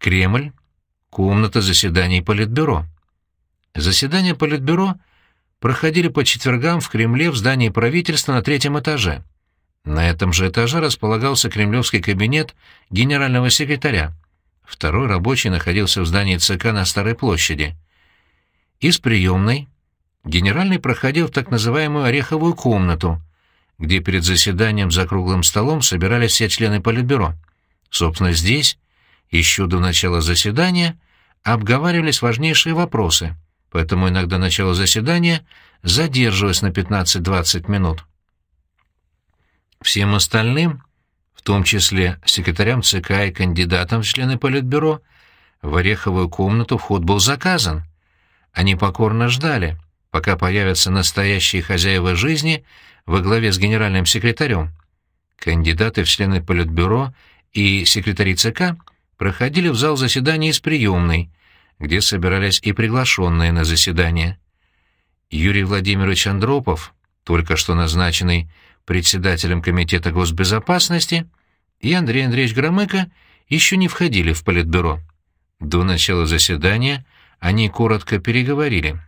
Кремль, комната заседаний Политбюро. Заседания Политбюро проходили по четвергам в Кремле в здании правительства на третьем этаже. На этом же этаже располагался кремлевский кабинет генерального секретаря. Второй рабочий находился в здании ЦК на Старой площади. Из приемной генеральный проходил в так называемую «ореховую комнату», где перед заседанием за круглым столом собирались все члены Политбюро. Собственно, здесь, еще до начала заседания, обговаривались важнейшие вопросы, поэтому иногда начало заседания задерживалось на 15-20 минут. Всем остальным, в том числе секретарям ЦК и кандидатам в члены Политбюро, в Ореховую комнату вход был заказан. Они покорно ждали, пока появятся настоящие хозяева жизни во главе с генеральным секретарем. Кандидаты в члены Политбюро и секретари ЦК проходили в зал заседаний из приемной, где собирались и приглашенные на заседание. Юрий Владимирович Андропов, только что назначенный председателем Комитета госбезопасности, и Андрей Андреевич Громыко еще не входили в Политбюро. До начала заседания они коротко переговорили.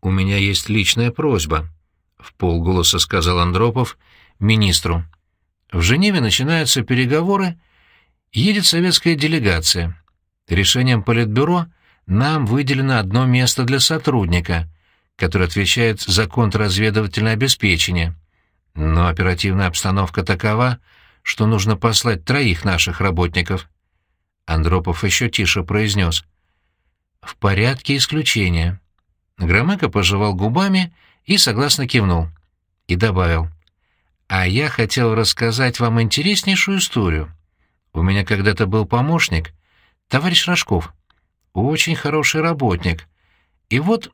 «У меня есть личная просьба», — в полголоса сказал Андропов министру. «В Женеве начинаются переговоры, едет советская делегация. Решением Политбюро нам выделено одно место для сотрудника, который отвечает за контрразведывательное обеспечение. Но оперативная обстановка такова, что нужно послать троих наших работников». Андропов еще тише произнес. «В порядке исключения». Громыко пожевал губами и согласно кивнул. И добавил. «А я хотел рассказать вам интереснейшую историю. У меня когда-то был помощник, товарищ Рожков. Очень хороший работник. И вот